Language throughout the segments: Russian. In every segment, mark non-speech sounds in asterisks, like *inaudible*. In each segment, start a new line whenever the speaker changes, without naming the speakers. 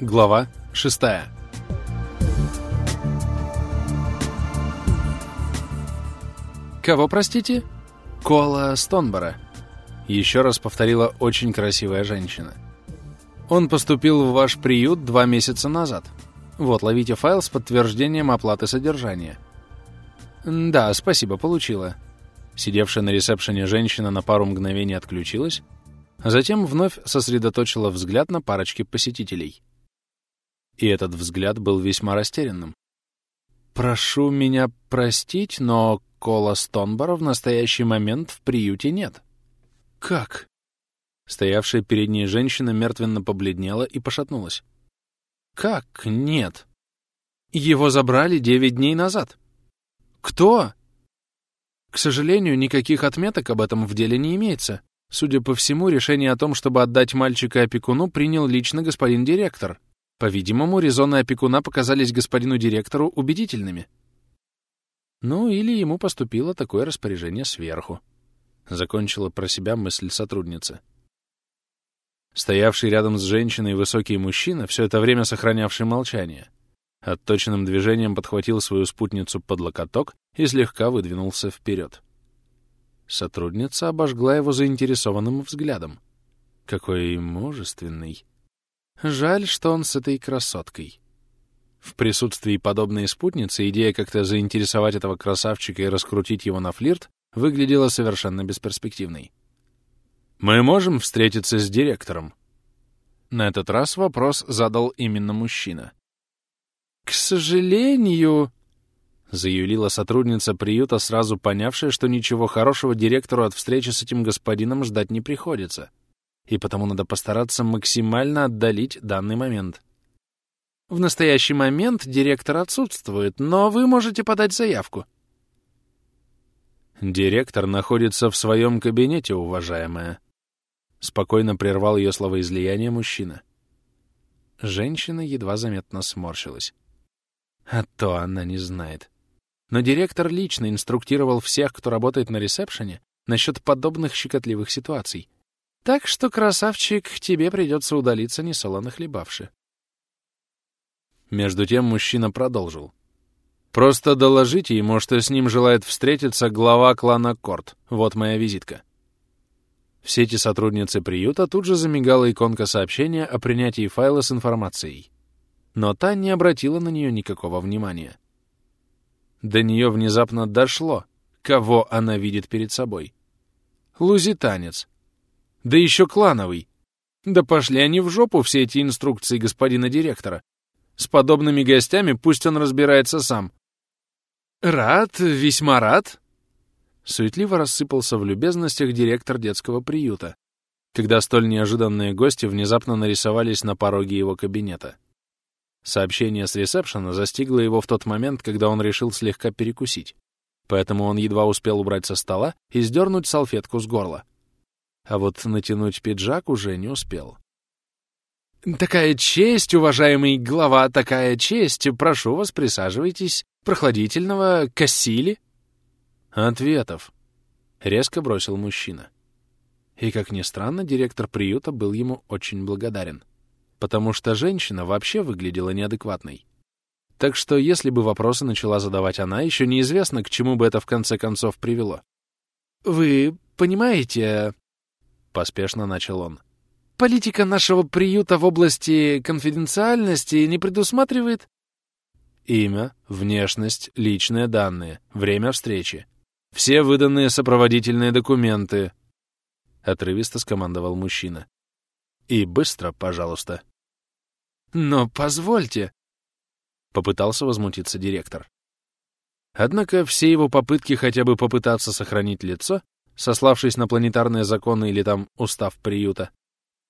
Глава 6 «Кого, простите?» «Кола Стонбора», — еще раз повторила очень красивая женщина. «Он поступил в ваш приют два месяца назад. Вот, ловите файл с подтверждением оплаты содержания». «Да, спасибо, получила». Сидевшая на ресепшене женщина на пару мгновений отключилась, а затем вновь сосредоточила взгляд на парочке посетителей. И этот взгляд был весьма растерянным. «Прошу меня простить, но Кола Стонбора в настоящий момент в приюте нет». «Как?» Стоявшая перед ней женщина мертвенно побледнела и пошатнулась. «Как нет?» «Его забрали девять дней назад». «Кто?» «К сожалению, никаких отметок об этом в деле не имеется. Судя по всему, решение о том, чтобы отдать мальчика опекуну, принял лично господин директор. По-видимому, резоны опекуна показались господину директору убедительными. Ну, или ему поступило такое распоряжение сверху. Закончила про себя мысль сотрудницы. Стоявший рядом с женщиной высокий мужчина, все это время сохранявший молчание, отточенным движением подхватил свою спутницу под локоток и слегка выдвинулся вперед. Сотрудница обожгла его заинтересованным взглядом. Какой мужественный. Жаль, что он с этой красоткой. В присутствии подобной спутницы идея как-то заинтересовать этого красавчика и раскрутить его на флирт выглядела совершенно бесперспективной. «Мы можем встретиться с директором?» На этот раз вопрос задал именно мужчина. «К сожалению...» Заюлила сотрудница приюта, сразу понявшая, что ничего хорошего директору от встречи с этим господином ждать не приходится. И потому надо постараться максимально отдалить данный момент. В настоящий момент директор отсутствует, но вы можете подать заявку. Директор находится в своем кабинете, уважаемая. Спокойно прервал ее словоизлияние мужчина. Женщина едва заметно сморщилась. А то она не знает. Но директор лично инструктировал всех, кто работает на ресепшене, насчет подобных щекотливых ситуаций. Так что, красавчик, тебе придется удалиться, несолоно хлебавши. Между тем мужчина продолжил. «Просто доложите ему, что с ним желает встретиться глава клана Корт. Вот моя визитка». В сети сотрудницы приюта тут же замигала иконка сообщения о принятии файла с информацией. Но та не обратила на нее никакого внимания. До нее внезапно дошло, кого она видит перед собой. Лузитанец. Да еще клановый. Да пошли они в жопу, все эти инструкции господина директора. С подобными гостями пусть он разбирается сам. Рад, весьма рад. Суетливо рассыпался в любезностях директор детского приюта, когда столь неожиданные гости внезапно нарисовались на пороге его кабинета. Сообщение с ресепшена застигло его в тот момент, когда он решил слегка перекусить. Поэтому он едва успел убрать со стола и сдернуть салфетку с горла. А вот натянуть пиджак уже не успел. «Такая честь, уважаемый глава, такая честь! Прошу вас, присаживайтесь. Прохладительного кассили?» «Ответов», — резко бросил мужчина. И, как ни странно, директор приюта был ему очень благодарен потому что женщина вообще выглядела неадекватной. Так что если бы вопросы начала задавать она, еще неизвестно, к чему бы это в конце концов привело. «Вы понимаете...» — поспешно начал он. «Политика нашего приюта в области конфиденциальности не предусматривает...» Имя, внешность, личные данные, время встречи. Все выданные сопроводительные документы. Отрывисто скомандовал мужчина. И быстро, пожалуйста. «Но позвольте!» — попытался возмутиться директор. Однако все его попытки хотя бы попытаться сохранить лицо, сославшись на планетарные законы или там устав приюта,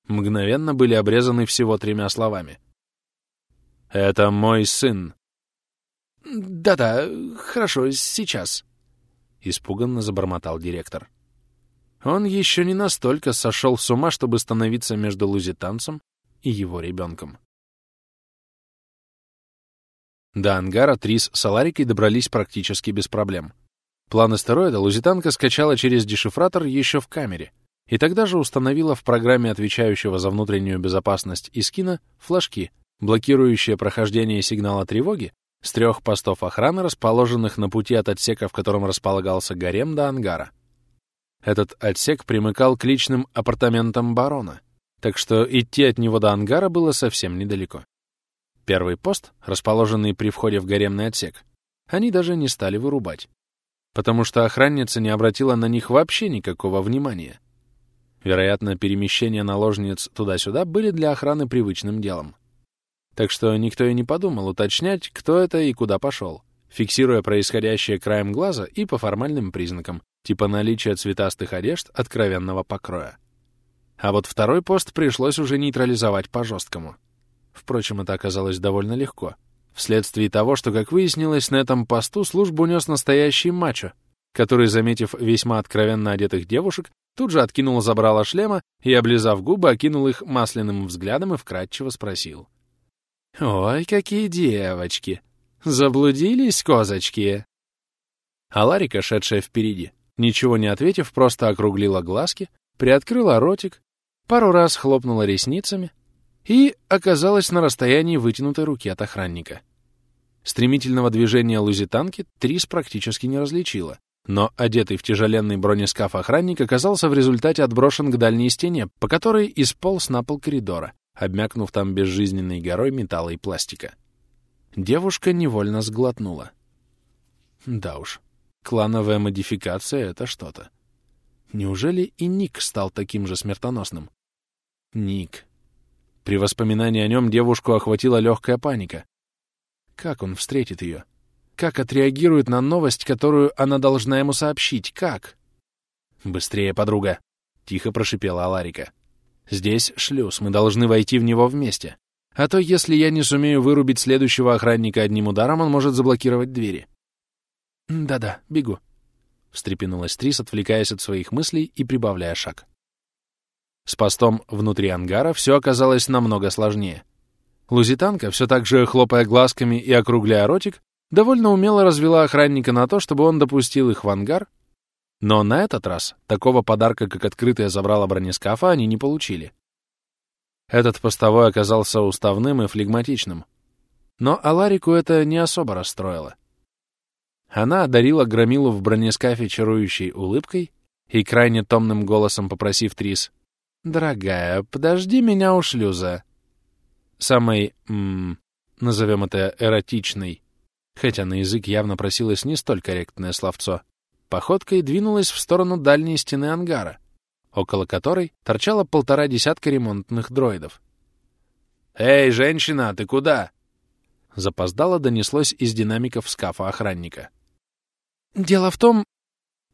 мгновенно были обрезаны всего тремя словами. «Это мой сын». «Да-да, хорошо, сейчас», — испуганно забормотал директор. Он еще не настолько сошел с ума, чтобы становиться между лузитанцем и его ребенком. До ангара Трис с Аларикой добрались практически без проблем. План астероида лузитанка скачала через дешифратор еще в камере, и тогда же установила в программе отвечающего за внутреннюю безопасность Искина флажки, блокирующее прохождение сигнала тревоги с трех постов охраны, расположенных на пути от отсека, в котором располагался гарем, до ангара. Этот отсек примыкал к личным апартаментам барона, так что идти от него до ангара было совсем недалеко. Первый пост, расположенный при входе в гаремный отсек, они даже не стали вырубать, потому что охранница не обратила на них вообще никакого внимания. Вероятно, перемещения наложниц туда-сюда были для охраны привычным делом. Так что никто и не подумал уточнять, кто это и куда пошел, фиксируя происходящее краем глаза и по формальным признакам, типа наличия цветастых одежд откровенного покроя. А вот второй пост пришлось уже нейтрализовать по-жесткому. Впрочем, это оказалось довольно легко. Вследствие того, что, как выяснилось, на этом посту службу нес настоящий мачо, который, заметив весьма откровенно одетых девушек, тут же откинул забрало шлема и, облизав губы, окинул их масляным взглядом и вкратчиво спросил. «Ой, какие девочки! Заблудились, козочки?» А Ларика, шедшая впереди, ничего не ответив, просто округлила глазки, приоткрыла ротик, пару раз хлопнула ресницами и оказалась на расстоянии вытянутой руки от охранника. Стремительного движения лузитанки Трис практически не различила, но одетый в тяжеленный бронескаф охранник оказался в результате отброшен к дальней стене, по которой исполз на пол коридора, обмякнув там безжизненной горой металла и пластика. Девушка невольно сглотнула. Да уж, клановая модификация — это что-то. Неужели и Ник стал таким же смертоносным? Ник. При воспоминании о нем девушку охватила легкая паника. Как он встретит ее? Как отреагирует на новость, которую она должна ему сообщить? Как? «Быстрее, подруга!» — тихо прошипела Аларика. «Здесь шлюз, мы должны войти в него вместе. А то, если я не сумею вырубить следующего охранника одним ударом, он может заблокировать двери». «Да-да, бегу», — встрепенулась Трис, отвлекаясь от своих мыслей и прибавляя шаг. С постом внутри ангара все оказалось намного сложнее. Лузитанка, все так же хлопая глазками и округляя ротик, довольно умело развела охранника на то, чтобы он допустил их в ангар, но на этот раз такого подарка, как открытое забрало бронескафа, они не получили. Этот постовой оказался уставным и флегматичным. Но Аларику это не особо расстроило. Она одарила Громилу в бронескафе чарующей улыбкой и крайне томным голосом попросив Трис — «Дорогая, подожди меня у шлюза». Самой, м назовем это эротичной, хотя на язык явно просилось не столь корректное словцо, походкой двинулась в сторону дальней стены ангара, около которой торчало полтора десятка ремонтных дроидов. «Эй, женщина, ты куда?» Запоздало донеслось из динамиков скафа охранника. «Дело в том...»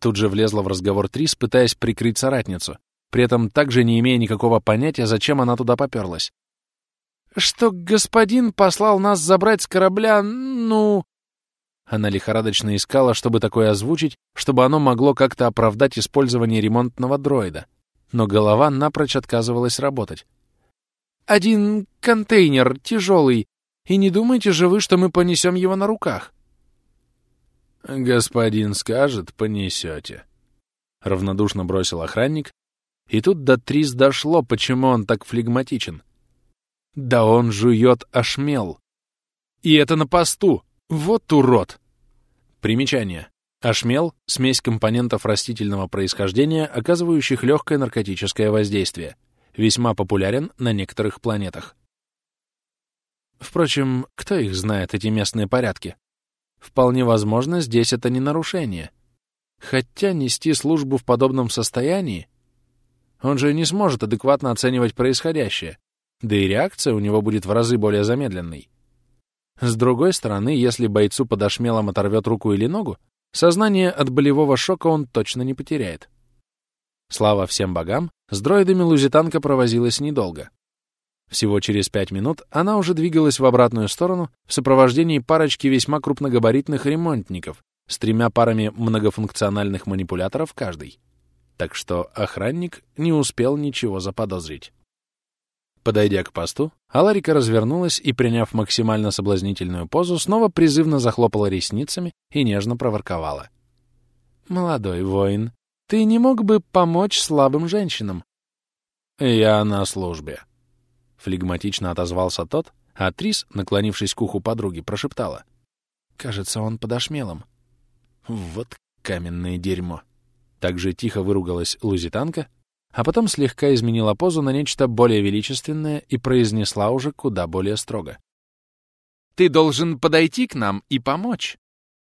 Тут же влезла в разговор Трис, пытаясь прикрыть соратницу, при этом также не имея никакого понятия, зачем она туда поперлась. «Что господин послал нас забрать с корабля, ну...» Она лихорадочно искала, чтобы такое озвучить, чтобы оно могло как-то оправдать использование ремонтного дроида. Но голова напрочь отказывалась работать. «Один контейнер, тяжелый, и не думайте же вы, что мы понесем его на руках?» «Господин скажет, понесете», — равнодушно бросил охранник, и тут до Трис дошло, почему он так флегматичен. Да он жует ошмел. И это на посту. Вот урод. Примечание. Ошмел — смесь компонентов растительного происхождения, оказывающих легкое наркотическое воздействие. Весьма популярен на некоторых планетах. Впрочем, кто их знает, эти местные порядки? Вполне возможно, здесь это не нарушение. Хотя нести службу в подобном состоянии он же не сможет адекватно оценивать происходящее, да и реакция у него будет в разы более замедленной. С другой стороны, если бойцу под ошмелом оторвет руку или ногу, сознание от болевого шока он точно не потеряет. Слава всем богам, с дроидами лузитанка провозилась недолго. Всего через пять минут она уже двигалась в обратную сторону в сопровождении парочки весьма крупногабаритных ремонтников с тремя парами многофункциональных манипуляторов каждый так что охранник не успел ничего заподозрить. Подойдя к посту, Аларика развернулась и, приняв максимально соблазнительную позу, снова призывно захлопала ресницами и нежно проворковала. «Молодой воин, ты не мог бы помочь слабым женщинам?» «Я на службе», — флегматично отозвался тот, А Трис, наклонившись к уху подруги, прошептала. «Кажется, он под ошмелом». «Вот каменное дерьмо!» Так же тихо выругалась лузитанка, а потом слегка изменила позу на нечто более величественное и произнесла уже куда более строго. «Ты должен подойти к нам и помочь,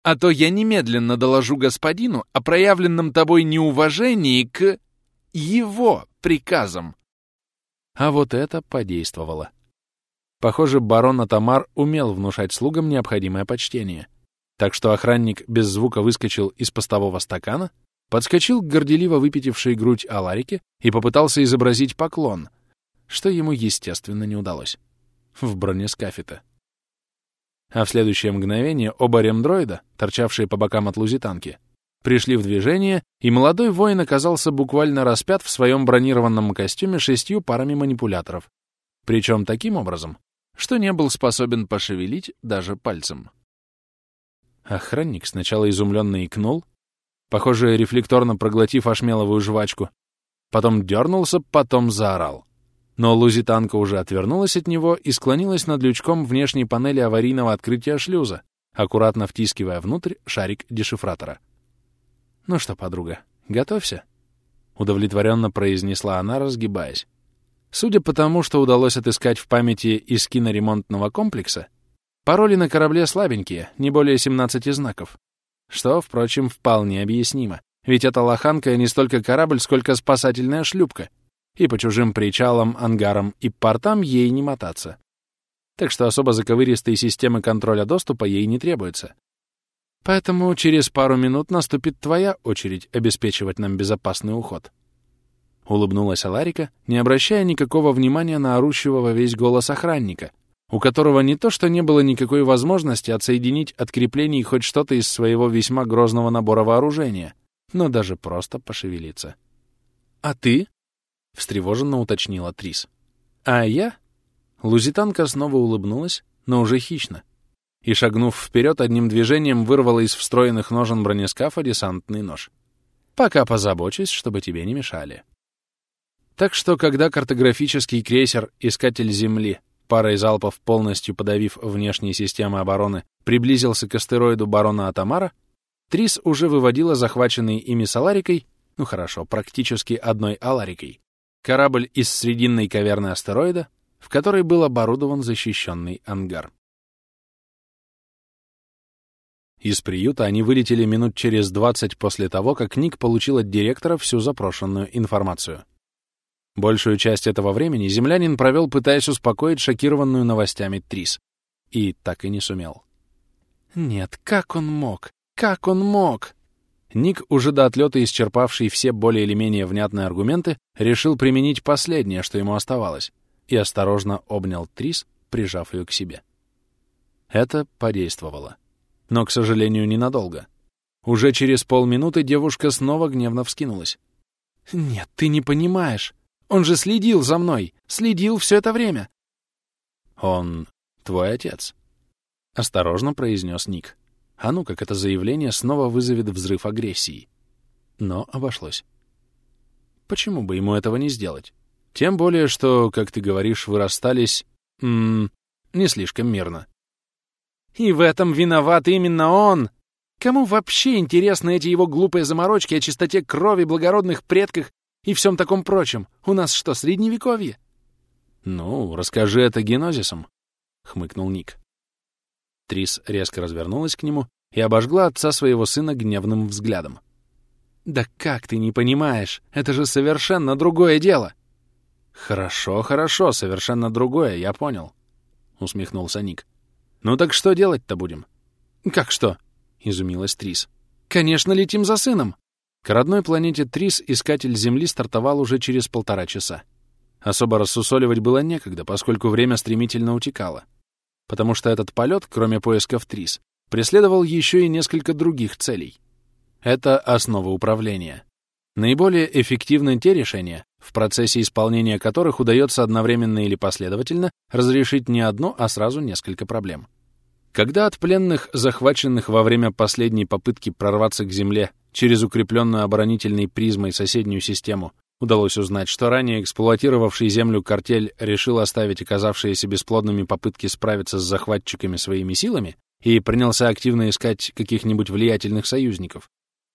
а то я немедленно доложу господину о проявленном тобой неуважении к его приказам». А вот это подействовало. Похоже, барон Атамар умел внушать слугам необходимое почтение. Так что охранник без звука выскочил из постового стакана, подскочил к горделиво выпятившей грудь Аларике и попытался изобразить поклон, что ему, естественно, не удалось. В броне скафита. А в следующее мгновение оба ремдроида, торчавшие по бокам от лузитанки, пришли в движение, и молодой воин оказался буквально распят в своем бронированном костюме шестью парами манипуляторов. Причем таким образом, что не был способен пошевелить даже пальцем. Охранник сначала изумленно икнул, похоже, рефлекторно проглотив ошмеловую жвачку, потом дернулся, потом заорал. Но лузитанка уже отвернулась от него и склонилась над лючком внешней панели аварийного открытия шлюза, аккуратно втискивая внутрь шарик дешифратора. «Ну что, подруга, готовься?» — удовлетворенно произнесла она, разгибаясь. Судя по тому, что удалось отыскать в памяти из киноремонтного комплекса, пароли на корабле слабенькие, не более 17 знаков. Что, впрочем, вполне объяснимо. Ведь эта лоханка не столько корабль, сколько спасательная шлюпка. И по чужим причалам, ангарам и портам ей не мотаться. Так что особо заковыристые системы контроля доступа ей не требуется. Поэтому через пару минут наступит твоя очередь обеспечивать нам безопасный уход. — улыбнулась Аларика, не обращая никакого внимания на орущего во весь голос охранника, у которого не то что не было никакой возможности отсоединить от креплений хоть что-то из своего весьма грозного набора вооружения, но даже просто пошевелиться. «А ты?» — встревоженно уточнила Трис. «А я?» Лузитанка снова улыбнулась, но уже хищно, и, шагнув вперед, одним движением вырвала из встроенных ножен бронескафа десантный нож. «Пока позабочусь, чтобы тебе не мешали». Так что, когда картографический крейсер «Искатель Земли», парой залпов полностью подавив внешние системы обороны, приблизился к астероиду барона Атамара, Трис уже выводила захваченный ими Саларикой, ну хорошо, практически одной Аларикой, корабль из срединной каверны астероида, в которой был оборудован защищенный ангар. Из приюта они вылетели минут через 20 после того, как Ник получил от директора всю запрошенную информацию. Большую часть этого времени землянин провел, пытаясь успокоить шокированную новостями Трис. И так и не сумел. Нет, как он мог? Как он мог? Ник, уже до отлета исчерпавший все более или менее внятные аргументы, решил применить последнее, что ему оставалось, и осторожно обнял Трис, прижав ее к себе. Это подействовало. Но, к сожалению, ненадолго. Уже через полминуты девушка снова гневно вскинулась. «Нет, ты не понимаешь. Он же следил за мной, следил все это время. Он твой отец, — осторожно произнес Ник. А ну, как это заявление снова вызовет взрыв агрессии. Но обошлось. Почему бы ему этого не сделать? Тем более, что, как ты говоришь, вы расстались... М -м, не слишком мирно. И в этом виноват именно он! Кому вообще интересны эти его глупые заморочки о чистоте крови благородных предках и всем таком прочем. У нас что, средневековье?» «Ну, расскажи это генозисом», — хмыкнул Ник. Трис резко развернулась к нему и обожгла отца своего сына гневным взглядом. «Да как ты не понимаешь? Это же совершенно другое дело!» «Хорошо, хорошо, совершенно другое, я понял», — усмехнулся Ник. «Ну так что делать-то будем?» «Как что?» — изумилась Трис. «Конечно, летим за сыном!» К родной планете Трис искатель Земли стартовал уже через полтора часа. Особо рассусоливать было некогда, поскольку время стремительно утекало. Потому что этот полет, кроме поисков Трис, преследовал еще и несколько других целей. Это основа управления. Наиболее эффективны те решения, в процессе исполнения которых удается одновременно или последовательно разрешить не одну, а сразу несколько проблем. Когда от пленных, захваченных во время последней попытки прорваться к Земле через укрепленную оборонительной призмой соседнюю систему, Удалось узнать, что ранее эксплуатировавший землю картель решил оставить оказавшиеся бесплодными попытки справиться с захватчиками своими силами и принялся активно искать каких-нибудь влиятельных союзников.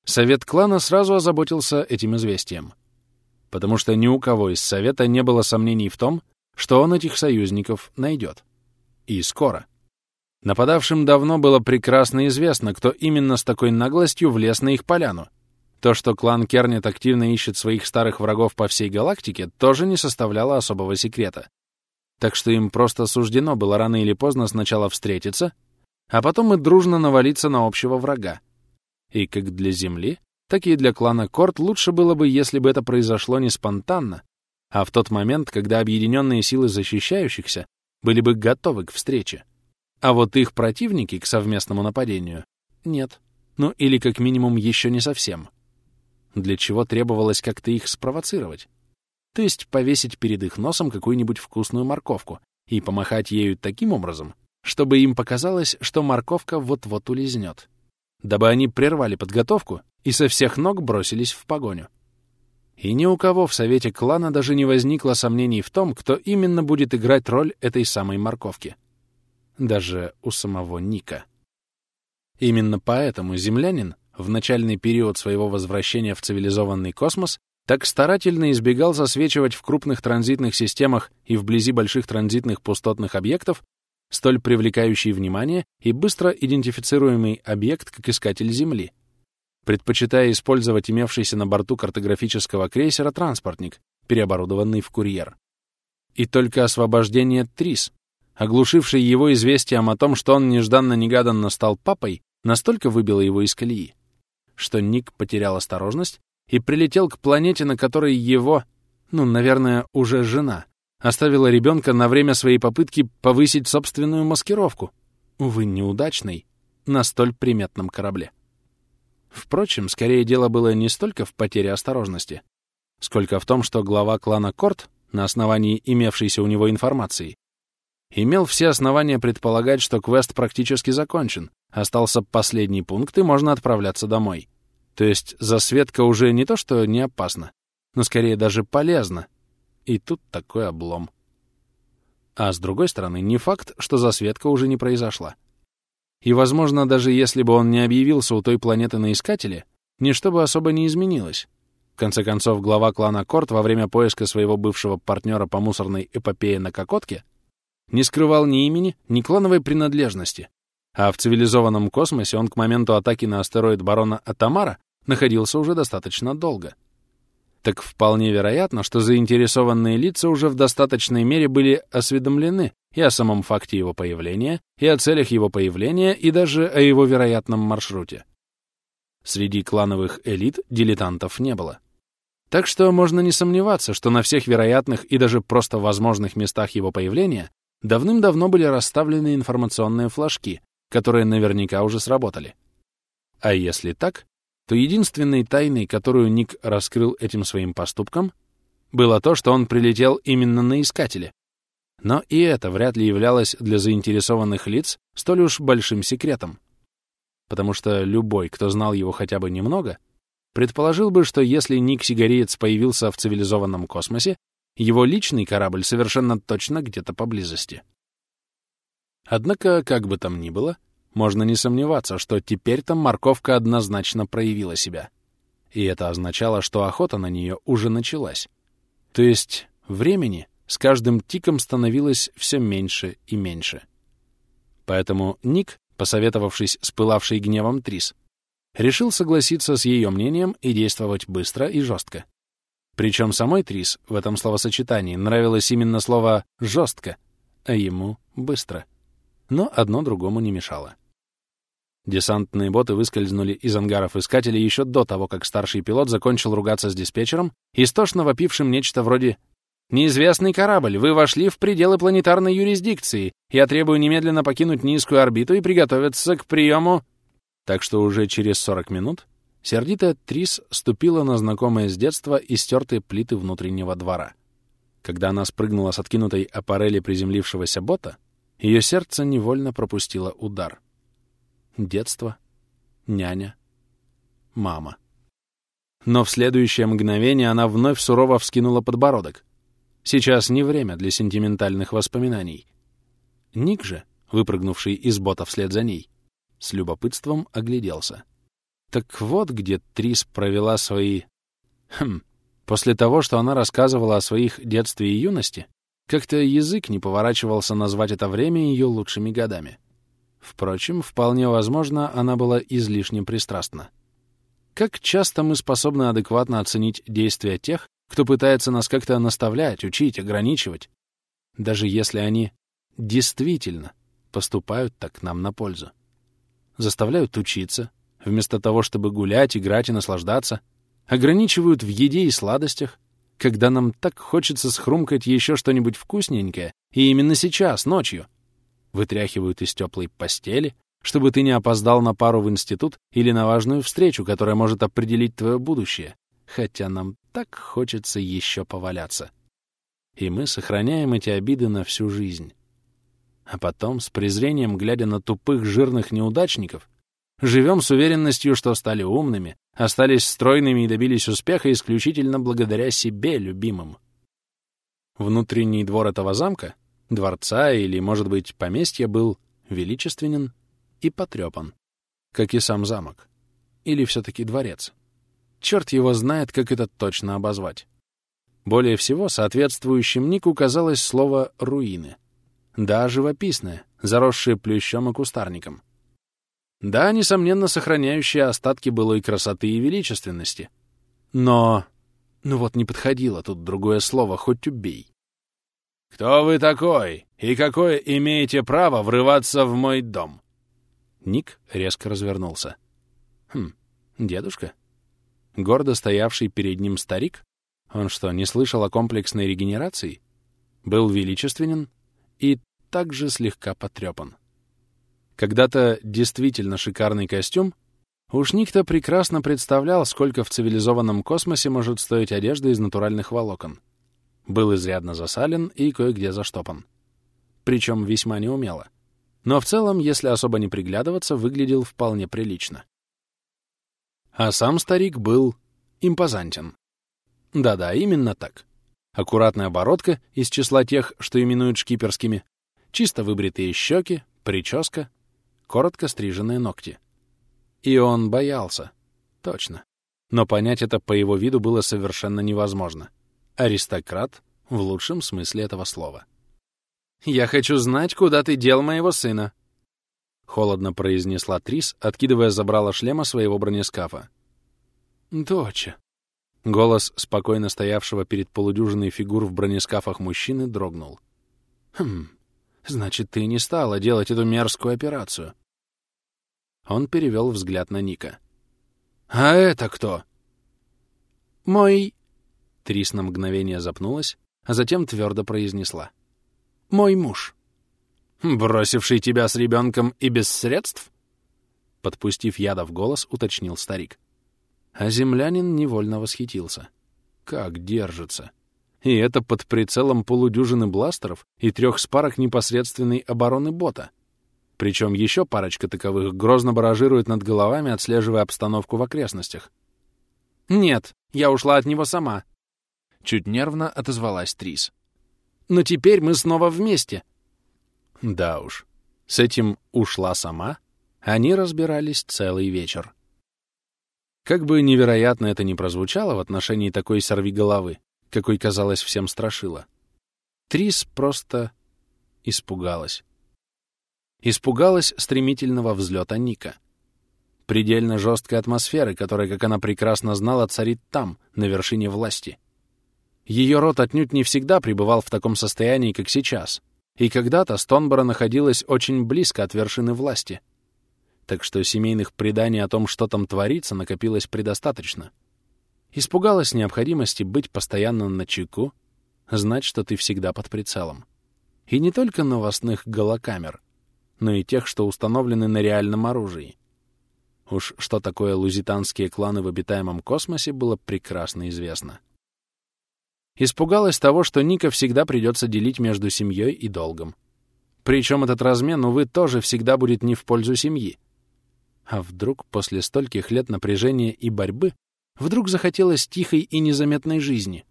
Совет клана сразу озаботился этим известием. Потому что ни у кого из Совета не было сомнений в том, что он этих союзников найдет. И скоро. Нападавшим давно было прекрасно известно, кто именно с такой наглостью влез на их поляну, то, что клан Кернет активно ищет своих старых врагов по всей галактике, тоже не составляло особого секрета. Так что им просто суждено было рано или поздно сначала встретиться, а потом и дружно навалиться на общего врага. И как для Земли, так и для клана Корт лучше было бы, если бы это произошло не спонтанно, а в тот момент, когда объединенные силы защищающихся были бы готовы к встрече. А вот их противники к совместному нападению — нет. Ну или как минимум еще не совсем для чего требовалось как-то их спровоцировать. То есть повесить перед их носом какую-нибудь вкусную морковку и помахать ею таким образом, чтобы им показалось, что морковка вот-вот улизнет, дабы они прервали подготовку и со всех ног бросились в погоню. И ни у кого в совете клана даже не возникло сомнений в том, кто именно будет играть роль этой самой морковки. Даже у самого Ника. Именно поэтому землянин в начальный период своего возвращения в цивилизованный космос так старательно избегал засвечивать в крупных транзитных системах и вблизи больших транзитных пустотных объектов столь привлекающий внимание и быстро идентифицируемый объект, как искатель Земли, предпочитая использовать имевшийся на борту картографического крейсера транспортник, переоборудованный в курьер. И только освобождение Трис, оглушивший его известием о том, что он нежданно-негаданно стал папой, настолько выбило его из колеи, что Ник потерял осторожность и прилетел к планете, на которой его, ну, наверное, уже жена, оставила ребенка на время своей попытки повысить собственную маскировку, увы, неудачной, на столь приметном корабле. Впрочем, скорее дело было не столько в потере осторожности, сколько в том, что глава клана Корт, на основании имевшейся у него информации, имел все основания предполагать, что квест практически закончен, Остался последний пункт, и можно отправляться домой. То есть засветка уже не то что не опасна, но скорее даже полезна. И тут такой облом. А с другой стороны, не факт, что засветка уже не произошла. И, возможно, даже если бы он не объявился у той планеты на Искателе, ничто бы особо не изменилось. В конце концов, глава клана Корт во время поиска своего бывшего партнера по мусорной эпопее на Кокотке не скрывал ни имени, ни клановой принадлежности, а в цивилизованном космосе он к моменту атаки на астероид барона Атамара находился уже достаточно долго. Так вполне вероятно, что заинтересованные лица уже в достаточной мере были осведомлены и о самом факте его появления, и о целях его появления, и даже о его вероятном маршруте. Среди клановых элит дилетантов не было. Так что можно не сомневаться, что на всех вероятных и даже просто возможных местах его появления давным-давно были расставлены информационные флажки, которые наверняка уже сработали. А если так, то единственной тайной, которую Ник раскрыл этим своим поступком, было то, что он прилетел именно на Искателе. Но и это вряд ли являлось для заинтересованных лиц столь уж большим секретом. Потому что любой, кто знал его хотя бы немного, предположил бы, что если Ник Сигареец появился в цивилизованном космосе, его личный корабль совершенно точно где-то поблизости. Однако, как бы там ни было, можно не сомневаться, что теперь там морковка однозначно проявила себя. И это означало, что охота на нее уже началась. То есть времени с каждым тиком становилось все меньше и меньше. Поэтому Ник, посоветовавшись с пылавшей гневом Трис, решил согласиться с ее мнением и действовать быстро и жестко. Причем самой Трис в этом словосочетании нравилось именно слово «жестко», а ему — «быстро» но одно другому не мешало. Десантные боты выскользнули из ангаров искателей еще до того, как старший пилот закончил ругаться с диспетчером, истошно вопившим нечто вроде «Неизвестный корабль, вы вошли в пределы планетарной юрисдикции. Я требую немедленно покинуть низкую орбиту и приготовиться к приему...» Так что уже через 40 минут сердитая Трис ступила на знакомые с детства и стертые плиты внутреннего двора. Когда она спрыгнула с откинутой аппарели приземлившегося бота, ее сердце невольно пропустило удар. Детство, няня, мама. Но в следующее мгновение она вновь сурово вскинула подбородок. Сейчас не время для сентиментальных воспоминаний. Ник же, выпрыгнувший из бота вслед за ней, с любопытством огляделся. Так вот где Трис провела свои... Хм, после того, что она рассказывала о своих детстве и юности, как-то язык не поворачивался назвать это время ее лучшими годами. Впрочем, вполне возможно, она была излишне пристрастна. Как часто мы способны адекватно оценить действия тех, кто пытается нас как-то наставлять, учить, ограничивать, даже если они действительно поступают так нам на пользу. Заставляют учиться, вместо того, чтобы гулять, играть и наслаждаться, ограничивают в еде и сладостях, когда нам так хочется схрумкать еще что-нибудь вкусненькое, и именно сейчас, ночью. Вытряхивают из теплой постели, чтобы ты не опоздал на пару в институт или на важную встречу, которая может определить твое будущее, хотя нам так хочется еще поваляться. И мы сохраняем эти обиды на всю жизнь. А потом, с презрением глядя на тупых жирных неудачников, живем с уверенностью, что стали умными, остались стройными и добились успеха исключительно благодаря себе, любимым. Внутренний двор этого замка, дворца или, может быть, поместья был величественен и потрепан, как и сам замок. Или все-таки дворец. Черт его знает, как это точно обозвать. Более всего соответствующим Нику казалось слово «руины». Да, живописное, заросшее плющом и кустарником. Да, несомненно, сохраняющие остатки былой красоты и величественности. Но... Ну вот не подходило тут другое слово, хоть убей. «Кто вы такой? И какое имеете право врываться в мой дом?» Ник резко развернулся. «Хм, дедушка?» Гордо стоявший перед ним старик? Он что, не слышал о комплексной регенерации? Был величественен и также слегка потрепан. Когда-то действительно шикарный костюм, уж никто прекрасно представлял, сколько в цивилизованном космосе может стоить одежда из натуральных волокон. Был изрядно засален и кое-где заштопан. Причем весьма неумело. Но в целом, если особо не приглядываться, выглядел вполне прилично. А сам старик был импозантен. Да-да, именно так. Аккуратная бородка из числа тех, что именуют шкиперскими, чисто выбритые щеки, прическа, коротко стриженные ногти. И он боялся. Точно. Но понять это по его виду было совершенно невозможно. Аристократ в лучшем смысле этого слова. «Я хочу знать, куда ты дел моего сына», — холодно произнесла Трис, откидывая забрала шлема своего бронескафа. «Доча». Голос спокойно стоявшего перед полудюжиной фигур в бронескафах мужчины дрогнул. «Хм, Значит, ты не стала делать эту мерзкую операцию. Он перевел взгляд на Ника. «А это кто?» «Мой...» Трис на мгновение запнулась, а затем твердо произнесла. «Мой муж». «Бросивший тебя с ребенком и без средств?» Подпустив яда в голос, уточнил старик. А землянин невольно восхитился. «Как держится!» И это под прицелом полудюжины бластеров и трех спарок непосредственной обороны бота. Причем еще парочка таковых грозно баражирует над головами, отслеживая обстановку в окрестностях. «Нет, я ушла от него сама», — чуть нервно отозвалась Трис. «Но теперь мы снова вместе». Да уж, с этим «ушла сама» они разбирались целый вечер. Как бы невероятно это ни прозвучало в отношении такой сорвиголовы, какой казалось всем страшила. Трис просто испугалась. Испугалась стремительного взлета Ника. Предельно жесткой атмосферы, которая, как она прекрасно знала, царит там, на вершине власти. Ее род отнюдь не всегда пребывал в таком состоянии, как сейчас, и когда-то Стонбора находилась очень близко от вершины власти. Так что семейных преданий о том, что там творится, накопилось предостаточно — Испугалась необходимости быть постоянно на чеку, знать, что ты всегда под прицелом. И не только новостных голокамер, но и тех, что установлены на реальном оружии. Уж что такое лузитанские кланы в обитаемом космосе, было прекрасно известно. Испугалась того, что Ника всегда придется делить между семьей и долгом. Причем этот размен, увы, тоже всегда будет не в пользу семьи. А вдруг после стольких лет напряжения и борьбы Вдруг захотелось тихой и незаметной жизни.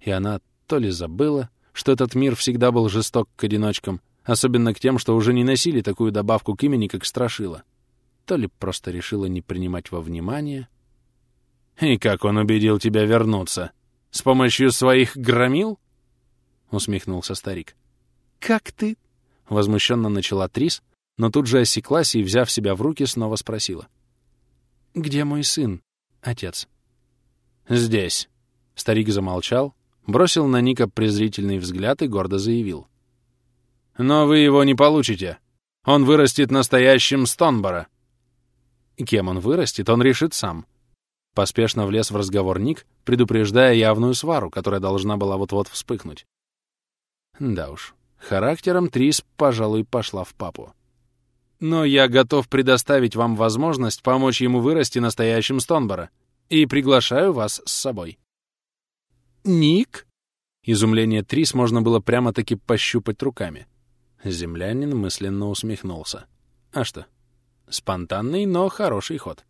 И она то ли забыла, что этот мир всегда был жесток к одиночкам, особенно к тем, что уже не носили такую добавку к имени, как Страшила, то ли просто решила не принимать во внимание. «И как он убедил тебя вернуться? С помощью своих громил?» — усмехнулся старик. «Как ты?» — возмущенно начала Трис, но тут же осеклась и, взяв себя в руки, снова спросила. «Где мой сын, отец?» «Здесь». Старик замолчал, бросил на Ника презрительный взгляд и гордо заявил. «Но вы его не получите. Он вырастет настоящим Стонбора». Кем он вырастет, он решит сам. Поспешно влез в разговор Ник, предупреждая явную свару, которая должна была вот-вот вспыхнуть. Да уж, характером Трис, пожалуй, пошла в папу. Но я готов предоставить вам возможность помочь ему вырасти настоящим Стонбора и приглашаю вас с собой. «Ник?» Изумление Трис можно было прямо-таки пощупать руками. Землянин мысленно усмехнулся. А что? Спонтанный, но хороший ход.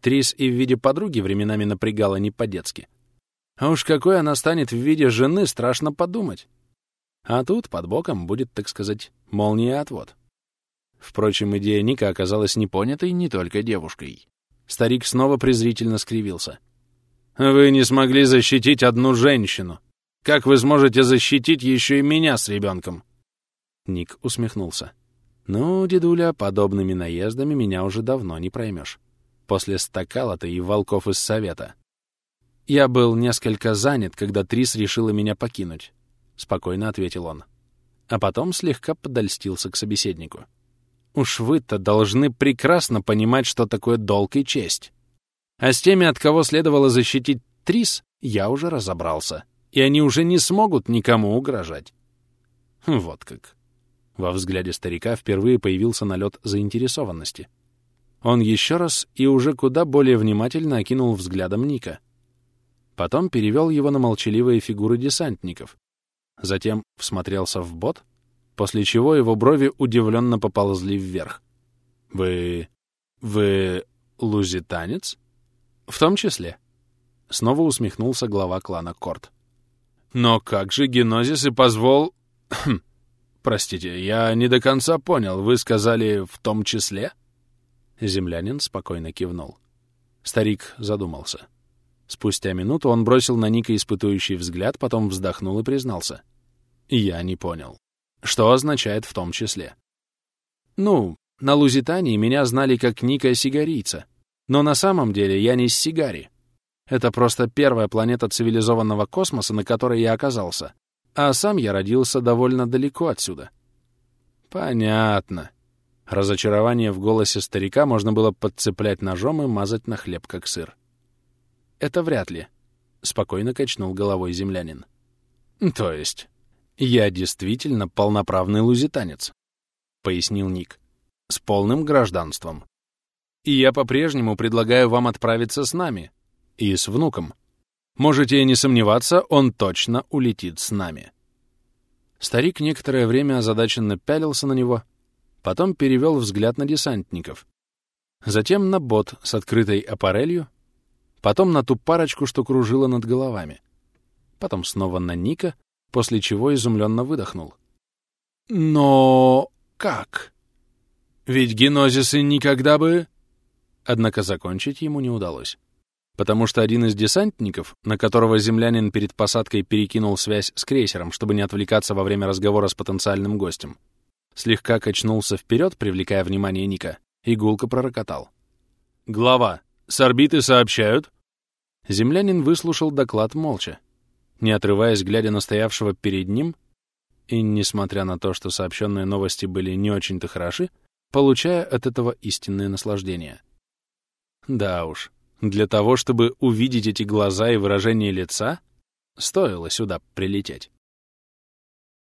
Трис и в виде подруги временами напрягала не по-детски. А уж какой она станет в виде жены, страшно подумать. А тут под боком будет, так сказать, молния отвод. Впрочем, идея Ника оказалась непонятой не только девушкой. Старик снова презрительно скривился. «Вы не смогли защитить одну женщину. Как вы сможете защитить еще и меня с ребенком?» Ник усмехнулся. «Ну, дедуля, подобными наездами меня уже давно не проймешь. После стакала-то и волков из совета. Я был несколько занят, когда Трис решила меня покинуть», — спокойно ответил он. А потом слегка подольстился к собеседнику. Уж вы-то должны прекрасно понимать, что такое долг и честь. А с теми, от кого следовало защитить Трис, я уже разобрался. И они уже не смогут никому угрожать. Вот как. Во взгляде старика впервые появился налет заинтересованности. Он еще раз и уже куда более внимательно окинул взглядом Ника. Потом перевел его на молчаливые фигуры десантников. Затем всмотрелся в бот — после чего его брови удивленно поползли вверх. «Вы... вы... лузитанец?» «В том числе». Снова усмехнулся глава клана Корт. «Но как же генозис и позвол...» *clears throat* «Простите, я не до конца понял. Вы сказали «в том числе»?» Землянин спокойно кивнул. Старик задумался. Спустя минуту он бросил на Ника испытующий взгляд, потом вздохнул и признался. «Я не понял». Что означает в том числе? Ну, на Лузитании меня знали как Ника Сигарийца. Но на самом деле я не с Сигари. Это просто первая планета цивилизованного космоса, на которой я оказался. А сам я родился довольно далеко отсюда. Понятно. Разочарование в голосе старика можно было подцеплять ножом и мазать на хлеб, как сыр. Это вряд ли. Спокойно качнул головой землянин. То есть? «Я действительно полноправный лузитанец», — пояснил Ник, — «с полным гражданством. И я по-прежнему предлагаю вам отправиться с нами и с внуком. Можете не сомневаться, он точно улетит с нами». Старик некоторое время озадаченно пялился на него, потом перевел взгляд на десантников, затем на бот с открытой аппарелью, потом на ту парочку, что кружила над головами, потом снова на Ника, после чего изумленно выдохнул. «Но как? Ведь генозисы никогда бы...» Однако закончить ему не удалось. Потому что один из десантников, на которого землянин перед посадкой перекинул связь с крейсером, чтобы не отвлекаться во время разговора с потенциальным гостем, слегка качнулся вперед, привлекая внимание Ника, и гулко пророкотал. «Глава, с орбиты сообщают...» Землянин выслушал доклад молча, не отрываясь, глядя на стоявшего перед ним, и, несмотря на то, что сообщенные новости были не очень-то хороши, получая от этого истинное наслаждение. Да уж, для того, чтобы увидеть эти глаза и выражение лица, стоило сюда прилететь.